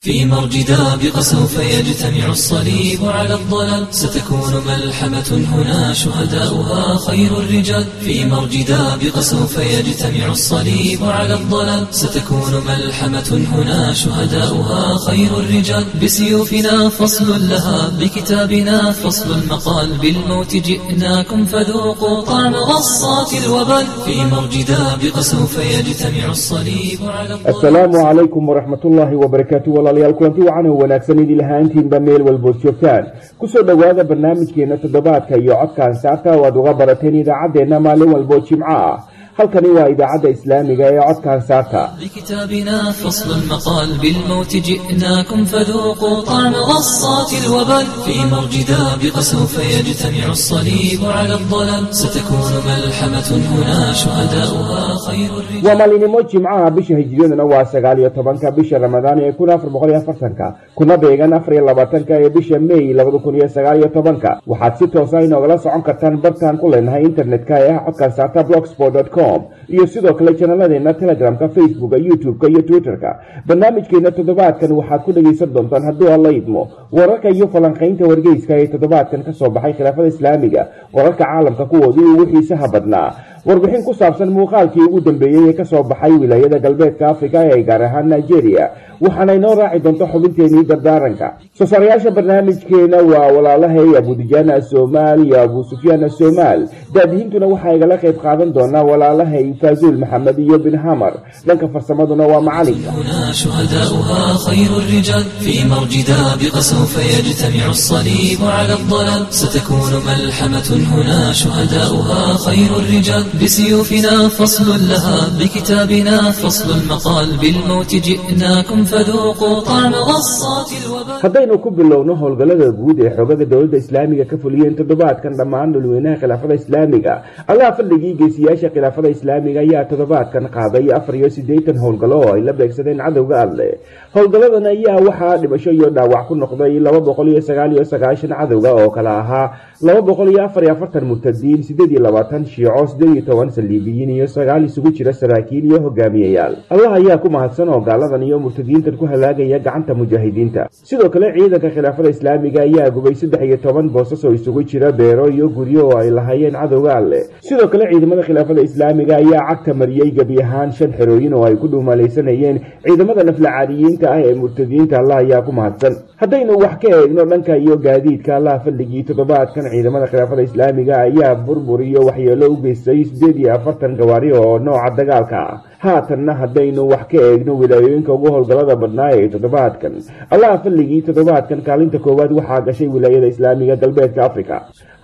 في مرج دابق سوف يجتمع الصليب على الضلال ستكون ملحمة هنا شهداؤها خير الرجال. في مرج دابق سوف يجتمع الصليب على الضلال ستكون ملحمة هنا شهداؤها خير الرجال. بسيوفنا فصل لها بكتابنا فصل المقال. بالموت جئناكم فذوقوا طعم غصات الوبال. في مرج دابق سوف يجتمع الصليب على الضلال asalaamu calaykum waraxmatullaahi wabarakaatu walaalayaal kulanti wacan oo wanaagsan idin lahaantiinba meel walbood joogtaan. Kusoo dhowaada barnaamijkeena toddobaadka iyo codkaan saarta oo aad uga barateen idaacaddeenna maalin walboo jimco ah halkani waa idaacadda islaamiga ee codkaan saarta بكتابنا فصل المقال بالموت جئناكم فذوقوا طعم غصات الوبال في مرج دابق سوف يجتمع الصليب على الضلال ستكون ملحمة هنا شهداؤها خير الرجال waa maalinimo jimcaha bisha hijriyaduna waa sagaal iyo tobanka bisha ramadaan ee kun afar boqol iyo afartanka kuna beegan afar iyo labaatanka ee bisha may labada kun iyo sagaal iyo tobanka waxaad si toosa inoogala socon kartaan bartaan ku leenahay internetka ee ah codkaan saarta blogsport com iyo sidoo kale janaladeena telegramka facebooka youtube-ka iyo twitter-ka. Barnaamijkeena toddobaadkan waxaad ku dhegaysan doontaan hadduu alla idmo. Wararka iyo falanqaynta wargeyska ee toddobaadkan ka soo baxay khilaafada islaamiga wararka caalamka kuwoodii ugu xiisaha badnaa warbixin ku saabsan muuqaalkii ugu dambeeyey ee kasoo baxay wilaayada galbeedka afrika ee gaar ahaan nigeria waxaana inoo raaci doonta xubinteenii dardaaranka soo saarayaasha barnaamijkeena waa walaalahay abudijana somaal iyo abu sufyaana somaal daadihintuna waxaa igala qayb qaadan doonaa walaalahay faazuul maxamed iyo bin hamar dhanka farsamaduna waa macalinka هنا شهداؤها خير الرجال في مرج دابق سوف يجتمع الصليب على الضلال ستكون ملحمة هنا شهداؤها خير الرجال بسيوفنا فصل لها بكتابنا فصل المقال بالموت جئناكم فذوقوا طعم غصات الوبال haddaynu ku bilowno howlgallada guud ee xoogada dowladda islaamiga ka fuliyeen toddobaadkan dhammaan dhulweynaha khilaafada islaamiga allaha fadligii geesiyaasha khilaafada islaamiga ayaa toddobaadkan qaaday afar iyo siddeetan howlgallo oo ay la beegsadeen cadowga alle howlgalladan ayaa waxaa dhimasho iyo dhaawac ku noqday laba boqol iyo sagaal iyo sagaashan cadowga oo kale ahaa laba boqol iyo afar iyo afartan murtadiin siddeed iyo labaatan shiico siddeed iyo toban saliibiyiin iyo sagaal isugu jira saraakiil iyo hogaamiyayaal allah ayaa ku mahadsan oo gaaladan iyo murtadiintan ku halaagaya gacanta mujaahidiinta. Sidoo kale ciidanka khilaafada islaamiga ayaa gubay saddex iyo toban boosas oo isugu jira beero iyo guryo oo ay lahaayeen cadowga alle sidoo kale ciidamada khilaafada islaamiga ayaa cagta mariyey gebi ahaan shan xerooyin oo ay ku dhuumalaysanayeen ciidamada naflacaadiyiinta ah ee murtadiinta. Allah ayaa ku mahadsan. Haddaynu wax ka eegno dhanka iyo gaadiidka allaha fadligii toddobaadkan ciidamada khilaafada islaamiga ayaa burbur iyo waxyeelo u geystay siddeed iyo afartan gawaari oo nooca dagaalka ah haatanna haddaynu wax ka eegno wilaayooyinka ugu howlgallada badnaa ee toddobaadkan. Allaha fadligii toddobaadkan kaalinta koowaad waxaa gashay wilaayada islaamiga galbeedka africa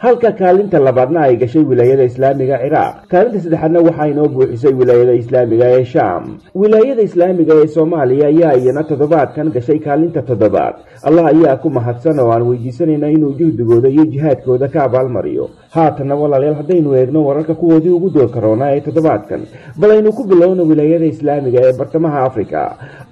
halka kaalinta labaadna ay gashay wilaayada islaamiga ciraaq. Kaalinta saddexaadna waxaa inoo buuxisay wilaayada islaamiga ee shaam. Wilaayada islaamiga ee soomaaliya ayaa iyana toddobaadkan gashay kaalinta toddobaad. Allah ayaa ku mahadsan oo aan weydiisanayna inuu juhdigooda iyo jihaadkooda ka abaalmariyo. Haatanna walaalayaal haddaynu eegno wararka kuwoodii ugu doorka roonaa ee toddobaadkan. Bal aynu ku bilowno wilaayada islaamiga ee bartamaha afrika.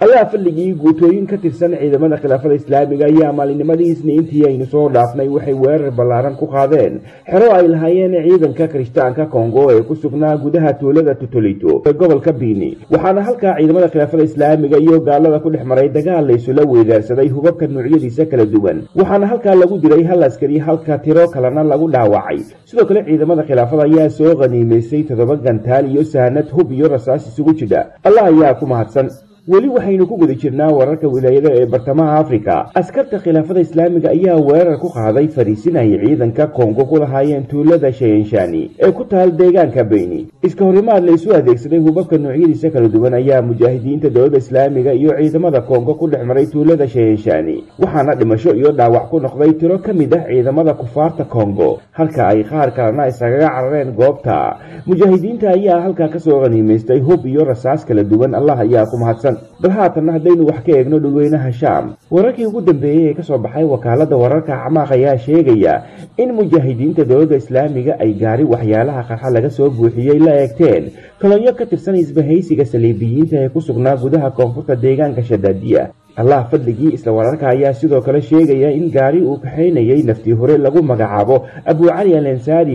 Ayaa fadligii guutooyin ka tirsan ciidamada khilaafada islaamiga ayaa maalinimadii isniintii aynu soo dhaafnay waxay weerar ballaaran ku qaadeen. Xero ay lahaayeen ciidanka kirishtaanka kongo ee ku sugnaa gudaha tuulada tutolito ee gobolka biini waxaana halkaa ciidamada khilaafada islaamiga iyo gaalada ku dhex maray dagaal laysula weedaarsaday hubabka nuucyadiisa kala duwan. Waxaana halkaa lagu diray hal askari halka tiro kalena lagu dhaawacay. Sidoo kale ciidamada khilaafada ayaa soo qaniimaysay toddoba gantaal iyo sahanad hub iyo rasaas isugu jidha allah ayaa ku mahadsan weli waxaynu ku guda jirnaa wararka wilaayada ee bartamaha afrika. Askarta khilaafada islaamiga ayaa weerar ku qaaday fariisin ay ciidanka kongo ku lahaayeen tuulada shayenshani ee ku taal deegaanka beyni iska horimaad la isu adeegsaday hubabka noocyadiisa kala duwan ayaa mujaahidiinta dowladda islaamiga iyo ciidamada kongo ku dhex maray tuulada shayenshani waxaana dhimasho iyo dhaawac ku noqday tiro ka mid ah ciidamada kufaarta kongo halka ay qaar kalena isagaga carareen goobta. Mujaahidiinta ayaa halkaa ka soo qaniimaystay hub iyo rasaas kala duwan. Allah ayaa ku mahadsan bal haatanna haddaynu wax ka eegno dhulweynaha shaam. Wararkii ugu dambeeyey ee ka soo baxay wakaalada wararka acmaaq ayaa sheegaya in mujaahidiinta dowladda islaamiga ay gaari waxyaalaha qarxa laga soo buuxiyey la eegteen. Kolonyo ka tirsan isbahaysiga saliibiyiinta ee ku sugnaa gudaha koonfurta deegaanka shadaadiya allah fadligii isla wararka ayaa sidoo kale sheegaya in gaari uu kaxaynayay naftii hore lagu magacaabo. Abu cali al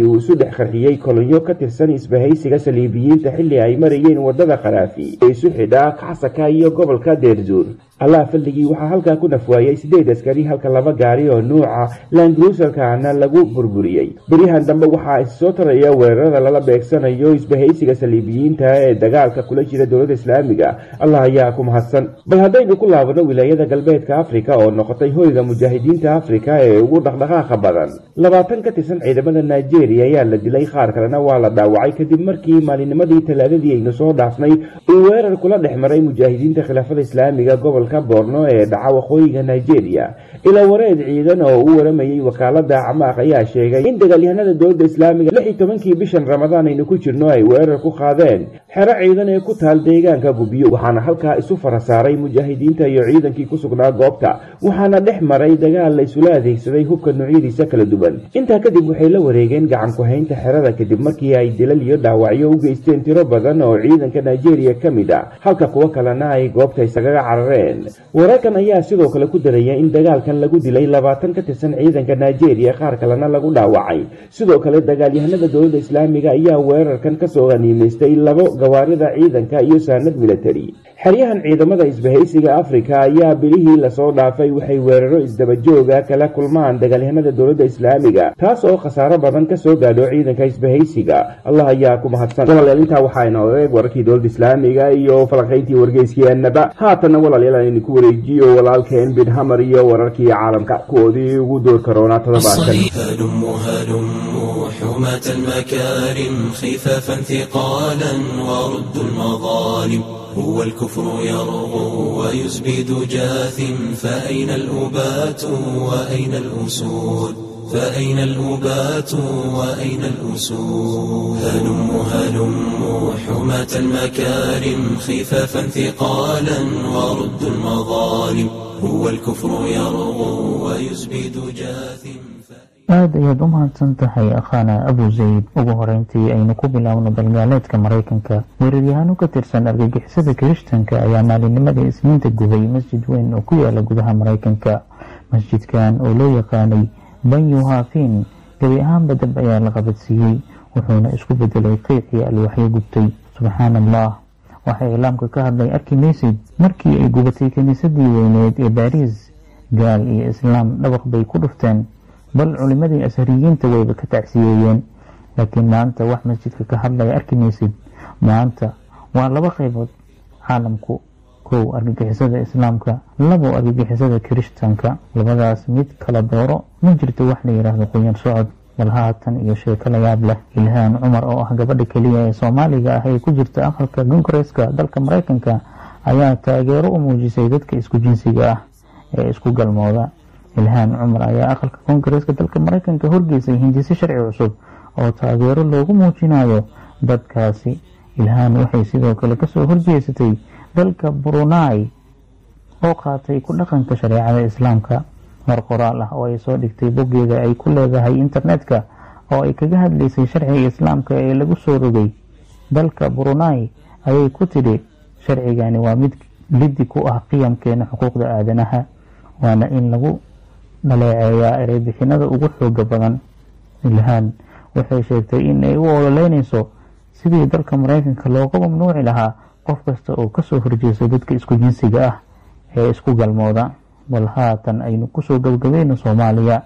uu isu dhex qarxiyey kolonyo ka tirsan isbahaysiga saliibiyiinta xilli ay marayeen waddada kharaafi ee isu xidhaa kacsaka iyo gobolka deerzuur allah fadligii waxaa halkaa ku nafwaayey sideed askari halka laba gaari oo nuuca langruusalkaana lagu burburiyey beryahan dambe waxaa issoo taraya weerarada lala beegsanayo isbahaysiga saliibiyiinta ee dagaalka kula jira dowladda islaamiga. Allah ayaa ku mahadsan. Bal haddaynu ku laabano wilaayada galbeedka afrika oo noqotay hoyga mujaahidiinta afrika ee ugu dhaqdhaqaaqa badan. Labaatan ka tirsan ciidamada nigeria ayaa la dilay qaar kalena waa la dhaawacay. Kadib markii maalinimadii talaadadii aynu soo dhaafnay uu weerar kula dhex maray mujaahidiinta khilaafada islaamiga gobolka borno ee dhaca waqooyiga nigeria. Ilaa wareed ciidan oo u waramayey wakaalada acmaaq ayaa sheegay in dagaalyahanada dowladda islaamiga lix iyo tobankii bishan ramadaan aynu ku jirno ay weerar ku qaadeen. Xero ciidan ee ku taal deegaanka gubyo waxaana halkaa isu fara saaray mujaahidiinta iyo ciidankii ku sugnaa goobta waxaana dhex maray dagaal la isula adeegsaday hubka noocyadiisa kala duwan. Intaa kadib waxay la wareegeen gacan ku-haynta xerada kadib markii ay dilal iyo dhaawacyo u geysteen tiro badan oo ciidanka nigeria ka mid a halka kuwo kalena ay goobta isagaga carareen wararkan ayaa sidoo kale ku daraya in dagaalkan lagu dilay labaatan ka tirsan ciidanka nigeria qaar kalena lagu dhaawacay. Sidoo kale dagaalyahanada dowladda islaamiga ayaa weerarkan ka soo haniimaystay labo gawaarida ciidanka iyo saanad military xeryahan ciidamada isbahaysiga afrika ayaa bilihii la soo dhaafay waxay weeraro isdabajooga kala kulmaan dagaalyahanada dowladda islaamiga taas oo khasaaro badan ka soo gaadho ciidanka isbahaysiga. Allah ayaa ku mahadsan. Walaalayaal intaa waxayna odeeg wararkii dowladda islaamiga iyo falanqayntii wargeyskeenaba. Haatanna walaalayaal aynu ku wareejiyo walaalkeen bidhamar iyo wararkii caalamka. Kuwoodii ugu doorkaroonaa todobaatan حماة المكارم خفافا ثقالا ورد المظالم. هو الكفر يرغو ويزبد جاثم فأين الأبات وأين الأسود؟ فأين الأبات وأين الأسود؟ هلم هلم حماة المكارم خفافا ثقالا ورد المظالم. هو الكفر يرغو ويزبد جاثم. Aada ayaad u mahadsan tahay akhaana abu zayd. Ugu horeyntii aynu ku bilaabno dalgaaleedka maraykanka. Weeraryahaano ka tirsan argagixisada kirishtanka ayaa maalinnimadii isniinta gubay masjid weyn oo ku yaalla gudaha maraykanka. Masjidkan oo loo yaqaanay banyu hafin gebi ahaanba dab ayaa la qabadsiiyey wuxuuna isku bedelay qiiqii alwaxyo gubtay. Subxaan allah waxaa islaamka ka hadlay arki maysid. Markii ay gubatay kiniisadii weyneed ee baariis gaal iyo islaam dhabaq bay ku dhufteen bal culimadii ashariyiinta wayba ka tacsiyeeyeen laakiin maanta wax masjidka ka hadlaya arki maysid maanta waa laba qaybood. Caalamku kow argagixisada islaamka labo argagixisada kirishtanka labadaas mid kala dooro ma jirto wax la yidhaahdo qoyan socod. Bal haatan iyo sheeko la yaab leh ilhaan cumar oo ah gabadha keliya ee soomaaliga ah ee ku jirta aqalka kongareska dalka maraykanka ayaa taageero u muujisay dadka isku jinsiga ah ee isku galmooda ilhaan cumar ayaa aqalka koongareeska dalka maraykanka horgeysay hindise sharci cusub oo taageero loogu muujinayo dadkaasi. Ilhaan waxay sidoo kale ka soo horjeesatay dalka brunai oo qaatay ku dhaqanka shareecada islaamka. Mar qoraal ah oo ay soo dhigtay boggeeda ay ku leedahay internetka oo ay kaga hadlaysay sharciga islaamka ee lagu soo rogay dalka brunai ayay ku tidhi sharcigani waa mid liddi ku ah qiyamkeena xuquuqda aadanaha waana in lagu dhaleeceeyaa ereybixinada ugu xooga badan ilhaan waxay sheegtay in ay u ololeynayso sidii dalka maraykanka looga mamnuuci lahaa qof kasta oo ka soo horjeeso dadka isku jinsiga ah ee isku galmooda. Bal haatan aynu ku soo gabgabayno soomaaliya.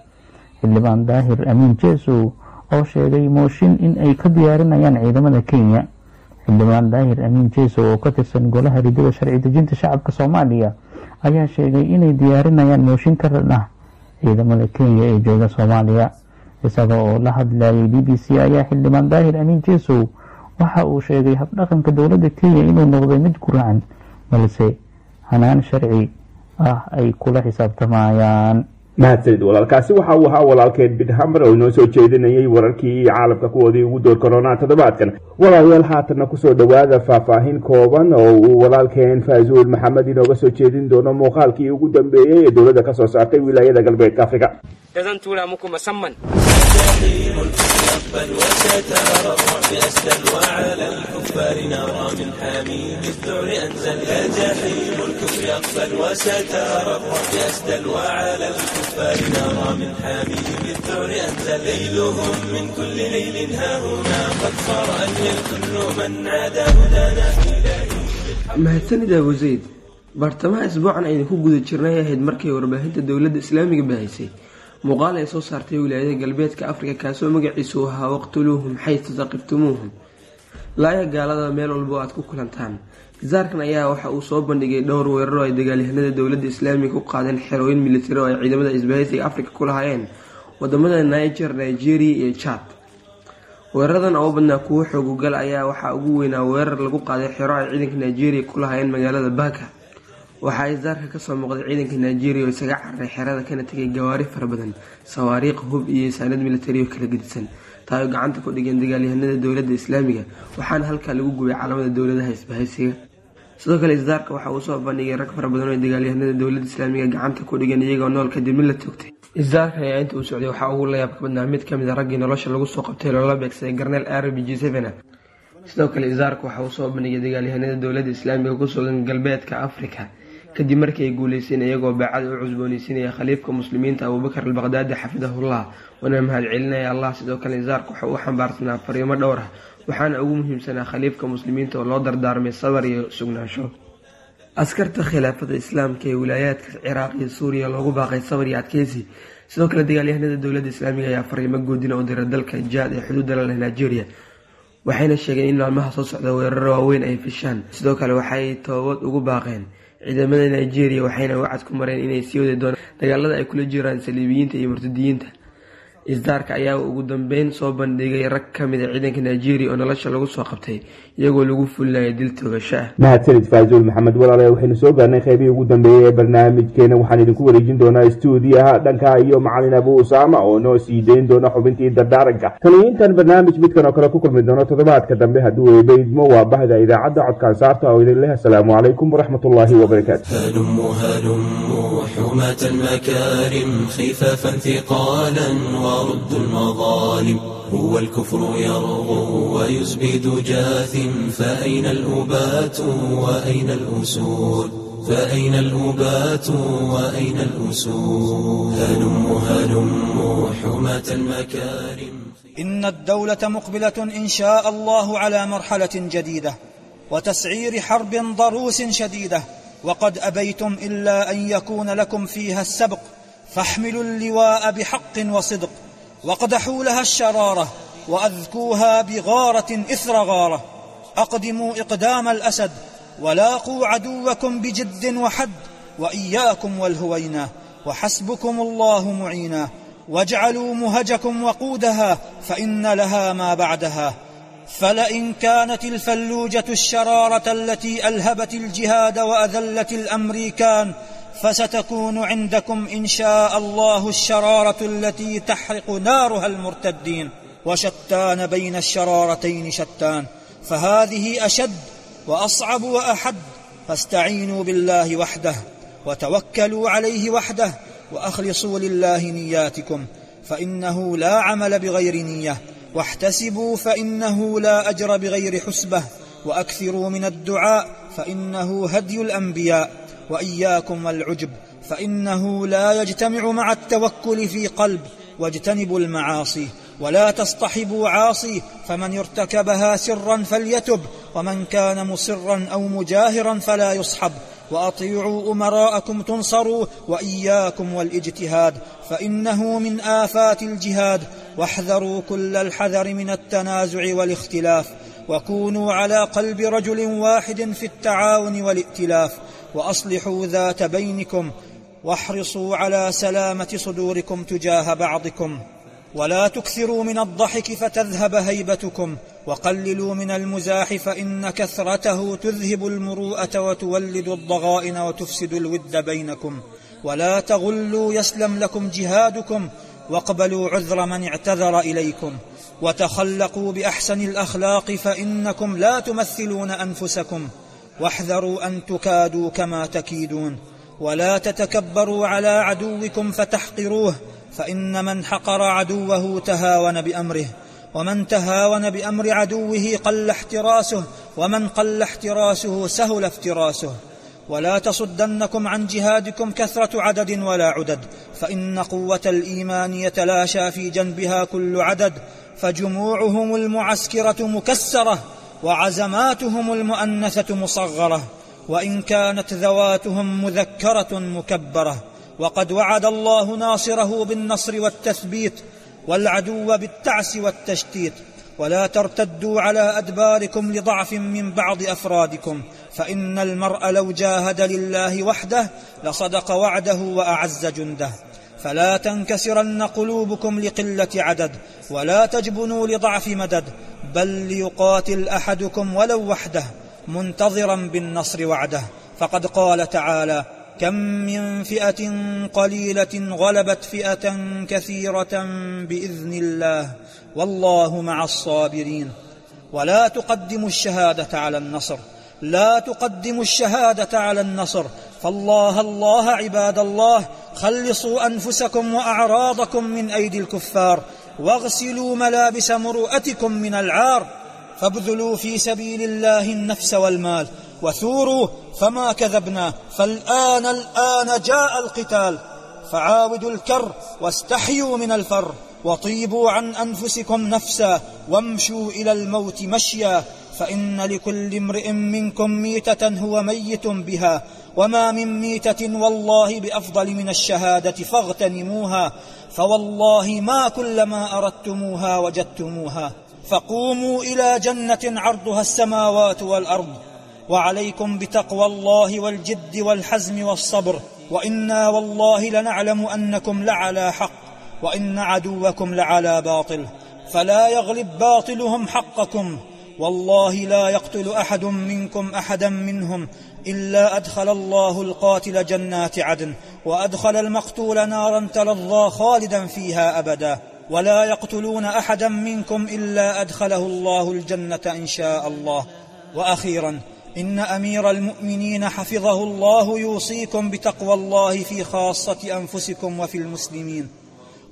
Xildhibaan daahir amiin jeesow oo sheegay mooshin in ay ka diyaarinayaan ciidamada kenya. Xildhibaan daahir amiin jeesow oo ka tirsan golaha ridada sharci dejinta shacabka soomaaliya ayaa sheegay inay diyaarinayaan mooshin ka ran ah ciidamada kenya ee jooga soomaaliya. Isaga oo la hadlayay b b c ayaa xildhibaan daahir amiin jeesow waxa uu sheegay habdhaqanka dowladda kenya inuu noqday mid guracan balse hanaan sharci ah ay kula xisaabtamayaan mahadsanid walaalkaasi waxa uu ahaa walaalkeen bidhamar oo inoo soo jeedinayay wararkii caalamka kuwoodii ugu door karoonaa toddobaadkan. Walaalayaal haatanna ku soo dhowaada faahfaahin kooban oo uu walaalkeen faazuul maxamed inooga soo jeedin doono muuqaalkii ugu dambeeyey ee dowladda ka soo saartay wilaayada galbeedka afrika da zan tura muku musamman. يقبل وسترفع بأسد وعلى الكفار نرى من حميم الذعر أنزل يا جحيم الكفر يقبل وسترفع بأسد وعلى الكفار نرى من حميم الذعر أنزل ليلهم من كل ليل ها قد صار أن كل من عاد هدانا mahadsanid abu zayd bartamaha isbuucan aynu ku guda jirnay ahayd markay warbaahinta dowladda islaamiga baahisay muuqaal ay soo saartay wilaayada galbeedka afrika kaasoo magaciisu ahaa waqtuluuhum xaytu taqiftumuuhum laaya gaalada meel walbo aad ku kulantaan. Izaarkan ayaa waxa uu soo bandhigay dhowr weeraro ay dagaalyahanada dowladda islaamiga ku qaadeen xerooyin militari oo ay ciidamada isbahaysiga afrika ku lahaayeen waddamada niger nigeria iyo jad weeraradan oo badnaa kuwo xoogugal ayaa waxaa ugu weynaa weerar lagu qaaday xero ay ciidanka nigeria ku lahaayeen magaalada baka waxaa isdaarka ka soo muuqday ciidanka nigeria oo isaga cararay xerada kana tegay gawaari fara badan sawaariiq hub iyo saanad militari oo kala gedisan taay oo gacanta ku dhigeen dagaalyahanada dowladda islaamiga waxaana halkaa lagu gubay calamada dowladaha isbahaysiga sidoo kale isdaarka waxa uu soo bandhigay rag fara badan oo dagaalyahanada dowladda islaamiga gacanta ku dhigeen iyagoo nool kadib mid la toogtay isdaarkan ayaa inta uu socday waxaa ugu layaabka badnaa mid ka mid a raggii nolosha lagu soo qabtay loola beegsaday garneel arab g sevena sidoo kale isaarka waxa uu soo bandhigay dagaalyahanada dowladda islaamiga ku sugan galbeedka afrika kadib markii ay guuleyseen iyagoo baacada u cusbooneysiinaya khaliifka muslimiinta abuubakar albaqdaadi xafidahullah. Wana mahad celinaya allah sidoo kale isaarka waxa uu xambaarsanaa fariimo dhowr ah waxaana ugu muhiimsanaa khaliifka muslimiinta oo loo dardaarmay sabar iyo sugnaansho. Askarta khilaafada islaamka ee wilaayaadka ciraaq iyo suuriya loogu baaqay sabar iyo adkeysi sidoo kale dagaalyahanada dowladda islaamiga ayaa fariimo goodina u dira dalka jaad ee xuduudda la leh nigeria waxayna sheegeen in maalmaha soo socda weeraro waaweyn ay fishaan sidoo kale waxay toobad ugu baaqeen ciidamada nigeria waxayna wacad ku mareen inay sii wadi doonaan. Dagaalada ay kula jiraan saliibiyiinta iyo murtadiyiinta. Isdaarka ayaa ugu dambeyn soo bandhigay rag ka a ciidanka nigeria oo nolosha lagu soo qabtay iyagoo lagu fulinayo dil toogasho ah mahadsanid faazuul maxamed walaale waxaynu soo gaarnay qeybihii ugu dambeeyey ee barnaamijkeena waxaan idinku wareejin doonaa stuudiyaha dhanka iyo macalin abu usaama oo noo sii dayn doona xubintii dardaaranka taniyiintan barnaamij midkan oo kale ku kulmi doono toddobaadka dambe hadduu eebaydmo waa bahda idaacadda codkaan saarta oo idin leh asalaamu calaykum waraxmat ullaahi wabarakaatu هلم هلم حماة المكارم خفافا ثقالا ورد المظالم هو الكفر يرغو ويزبد جاث فأين الأبات وأين الأسود؟ فأين الأبات وأين الأسود؟ هلم هلم حماة المكارم. إن الدولة مقبلة إن شاء الله على مرحلة جديدة وتسعير حرب ضروس شديدة وقد أبيتم إلا أن يكون لكم فيها السبق فاحملوا اللواء بحق وصدق وقدحوا لها الشرارة وأذكوها بغارة إثر غارة. أقدموا إقدام الأسد ولاقوا عدوكم بجد وحد وإياكم والهوينا وحسبكم الله معينا واجعلوا مهجكم وقودها فإن لها ما بعدها. فلئن كانت الفلوجة الشرارة التي ألهبت الجهاد وأذلت الأمريكان فستكون عندكم إن شاء الله الشرارة التي تحرق نارها المرتدين وشتان بين الشرارتين شتان. فهذه أشد وأصعب وأحد فاستعينوا بالله وحده وتوكلوا عليه وحده وأخلصوا لله نياتكم فإنه لا عمل بغير نية واحتسبوا فإنه لا أجر بغير حسبة وأكثروا من الدعاء فإنه هدي الأنبياء وإياكم والعجب فإنه لا يجتمع مع التوكل في قلب واجتنبوا المعاصي ولا تصطحبوا عاصي فمن ارتكبها سرا فليتب ومن كان مصرا أو مجاهرا فلا يصحب. وأطيعوا أمراءكم تنصروا وإياكم والإجتهاد فإنه من آفات الجهاد. واحذروا كل الحذر من التنازع والاختلاف وكونوا على قلب رجل واحد في التعاون والائتلاف. وأصلحوا ذات بينكم واحرصوا على سلامة صدوركم تجاه بعضكم. ولا تكثروا من الضحك فتذهب هيبتكم وقللوا من المزاح فإن كثرته تذهب المروءة وتولد الضغائن وتفسد الود بينكم ولا تغلوا يسلم لكم جهادكم واقبلوا عذر من اعتذر إليكم وتخلقوا بأحسن الأخلاق فإنكم لا تمثلون أنفسكم واحذروا أن تكادوا كما تكيدون ولا تتكبروا على عدوكم فتحقروه فإن من حقر عدوه تهاون بأمره ومن تهاون بأمر عدوه قل احتراسه ومن قل احتراسه سهل افتراسه. ولا تصدنكم عن جهادكم كثرة عدد ولا عدد فإن قوة الإيمان يتلاشى في جنبها كل عدد فجموعهم المعسكرة مكسرة وعزماتهم المؤنثة مصغرة وإن كانت ذواتهم مذكرة مكبرة. وقد وعد الله ناصره بالنصر والتثبيت والعدو بالتعس والتشتيت. ولا ترتدوا على أدباركم لضعف من بعض أفرادكم فإن المرء لو جاهد لله وحده لصدق وعده وأعز جنده. فلا تنكسرن قلوبكم لقلة عدد ولا تجبنوا لضعف مدد بل ليقاتل أحدكم ولو وحده منتظرا بالنصر وعده. فقد قال تعالى كم من فئة قليلة غلبت فئة كثيرة بإذن الله. والله مع الصابرين. ولا تقدموا الشهادة على النصر. لا تقدموا الشهادة على النصر. فالله الله عباد الله. خلصوا أنفسكم وأعراضكم من أيدي الكفار. واغسلوا ملابس مروءتكم من العار. فابذلوا في سبيل الله النفس والمال. وثوروا فما كذبنا فالآن الآن جاء القتال. فعاودوا الكر واستحيوا من الفر وطيبوا عن أنفسكم نفسا وامشوا إلى الموت مشيا. فإن لكل امرئ منكم ميتة هو ميت بها وما من ميتة والله بأفضل من الشهادة فاغتنموها. فوالله ما كلما أردتموها وجدتموها. فقوموا إلى جنة عرضها السماوات والأرض. وعليكم بتقوى الله والجد والحزم والصبر وإنا والله لنعلم أنكم لعلى حق وإن عدوكم لعلى باطل فلا يغلب باطلهم حقكم والله لا يقتل أحد منكم أحدا منهم إلا أدخل الله القاتل جنات عدن وأدخل المقتول نارا تلظى خالدا فيها أبدا ولا يقتلون أحدا منكم إلا أدخله الله الجنة إن شاء الله. وأخيرا إن أمير المؤمنين حفظه الله يوصيكم بتقوى الله في خاصة أنفسكم وفي المسلمين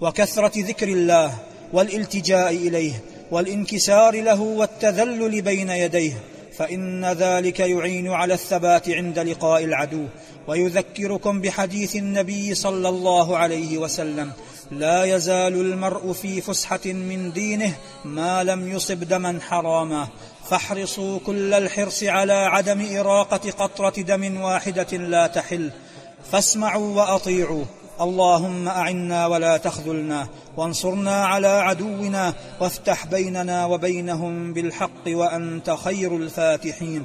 وكثرة ذكر الله والالتجاء إليه والانكسار له والتذلل بين يديه فإن ذلك يعين على الثبات عند لقاء العدو ويذكركم بحديث النبي صلى الله عليه وسلم لا يزال المرء في فسحة من دينه ما لم يصب دما حراما. فاحرصوا كل الحرص على عدم إراقة قطرة دم واحدة لا تحل. فاسمعوا وأطيعوا. اللهم أعنا ولا تخذلنا. وانصرنا على عدونا. وافتح بيننا وبينهم بالحق وأنت خير الفاتحين.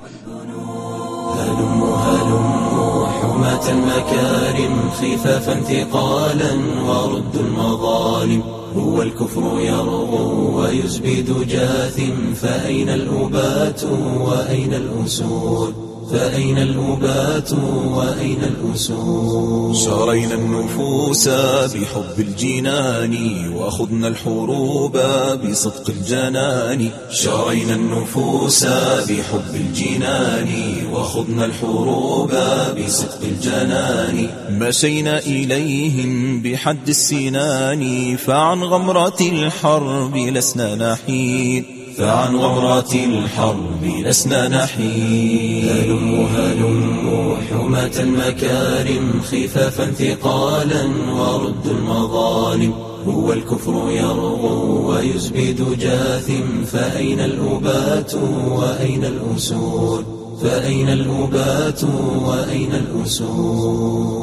هلم هلم حماة المكارم. خفافا ثقالا. ورد المظالم. هو الكفر يرغو ويزبد جاث فأين الأبات وأين الأسود؟ فأين الأبات وأين الأسود؟ شرينا النفوس بحب الجنان وخضنا الحروب بصدق الجنان. شرينا النفوس بحب الجنان وخضنا الحروب بصدق الجنان. مشينا إليهم بحد السنان فعن غمرة الحرب لسنا نحيد فعن غمرات الحرب لسنا نحيد هلم هلم حماة المكارم خفافا ثقالا ورد المظالم؟ هو الكفر يرغو ويزبد جاث فأين الأبات وأين الأسود؟ فأين الأبات وأين الأسود؟